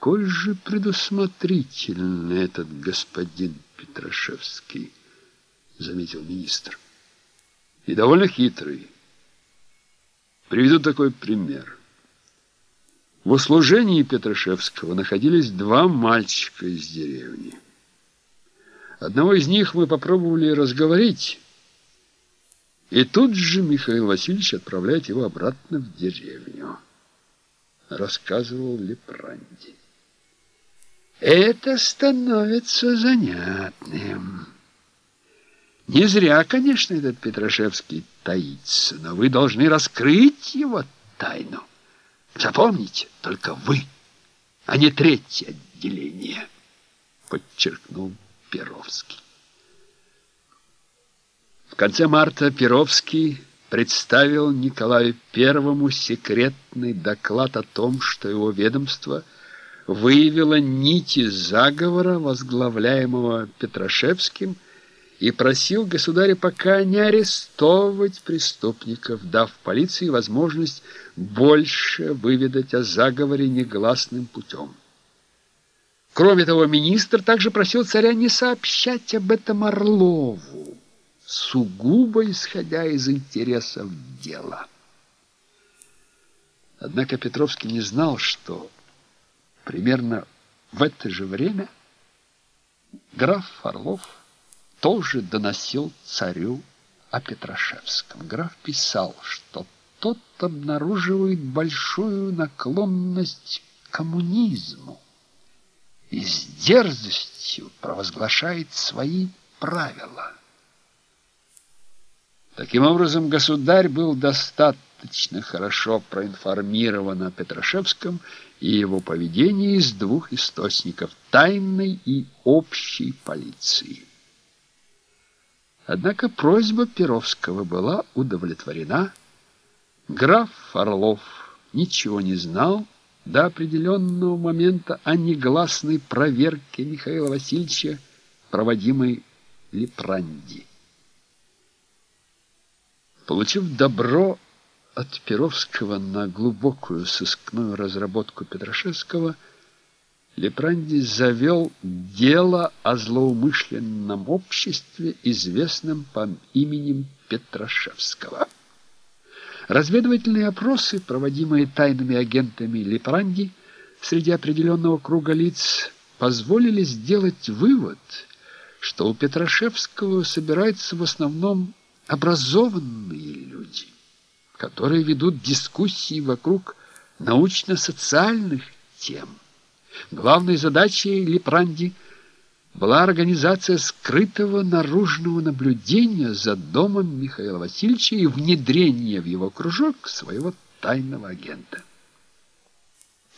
какой же предусмотрительный этот господин Петрашевский, заметил министр. И довольно хитрый. Приведу такой пример. В услужении Петрашевского находились два мальчика из деревни. Одного из них мы попробовали разговорить, и тут же Михаил Васильевич отправляет его обратно в деревню. Рассказывал Лепранди. Это становится занятным. Не зря, конечно, этот Петрашевский таится, но вы должны раскрыть его тайну. Запомните, только вы, а не третье отделение, подчеркнул Перовский. В конце марта Перовский представил Николаю Первому секретный доклад о том, что его ведомство выявило нити заговора, возглавляемого Петрашевским, и просил государя пока не арестовывать преступников, дав полиции возможность больше выведать о заговоре негласным путем. Кроме того, министр также просил царя не сообщать об этом Орлову, сугубо исходя из интересов дела. Однако Петровский не знал, что примерно в это же время граф Орлов тоже доносил царю о Петрашевском. Граф писал, что тот обнаруживает большую наклонность к коммунизму и с дерзостью провозглашает свои правила. Таким образом, государь был достаточно хорошо проинформирован о Петрашевском и его поведении из двух источников – тайной и общей полиции. Однако просьба Перовского была удовлетворена. Граф Орлов ничего не знал до определенного момента о негласной проверке Михаила Васильевича, проводимой Лепранди. Получив добро от Перовского на глубокую сыскную разработку Петрашевского, Лепранди завел дело о злоумышленном обществе, известном по именем Петрашевского. Разведывательные опросы, проводимые тайными агентами Лепранди среди определенного круга лиц, позволили сделать вывод, что у Петрашевского собираются в основном образованные которые ведут дискуссии вокруг научно-социальных тем. Главной задачей Лепранди была организация скрытого наружного наблюдения за домом Михаила Васильевича и внедрение в его кружок своего тайного агента.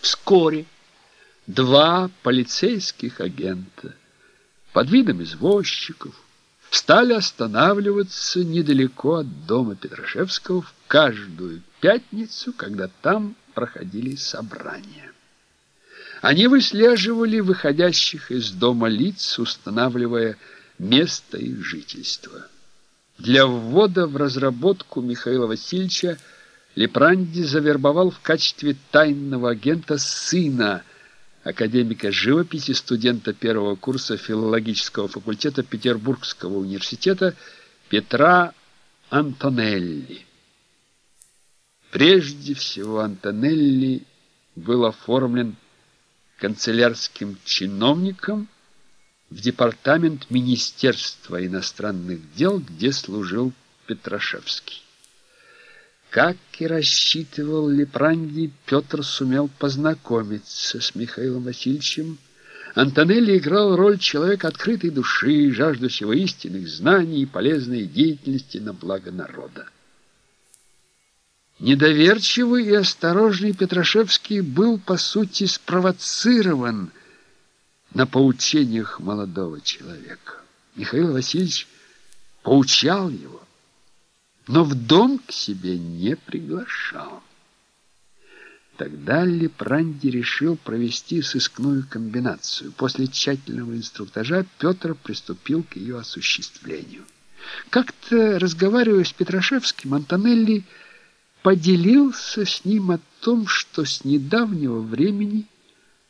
Вскоре два полицейских агента под видом извозчиков стали останавливаться недалеко от дома Петрашевского в каждую пятницу, когда там проходили собрания. Они выслеживали выходящих из дома лиц, устанавливая место их жительства. Для ввода в разработку Михаила Васильевича Лепранди завербовал в качестве тайного агента сына академика живописи, студента первого курса филологического факультета Петербургского университета Петра Антонелли. Прежде всего Антонелли был оформлен канцелярским чиновником в департамент Министерства иностранных дел, где служил Петрашевский. Как и рассчитывал Лепранди, Петр сумел познакомиться с Михаилом Васильевичем. Антонелли играл роль человека открытой души, жаждущего истинных знаний и полезной деятельности на благо народа. Недоверчивый и осторожный Петрашевский был, по сути, спровоцирован на поучениях молодого человека. Михаил Васильевич поучал его, но в дом к себе не приглашал. Тогда Лепранди решил провести сыскную комбинацию. После тщательного инструктажа Петр приступил к ее осуществлению. Как-то, разговаривая с Петрашевским, Антонелли поделился с ним о том, что с недавнего времени –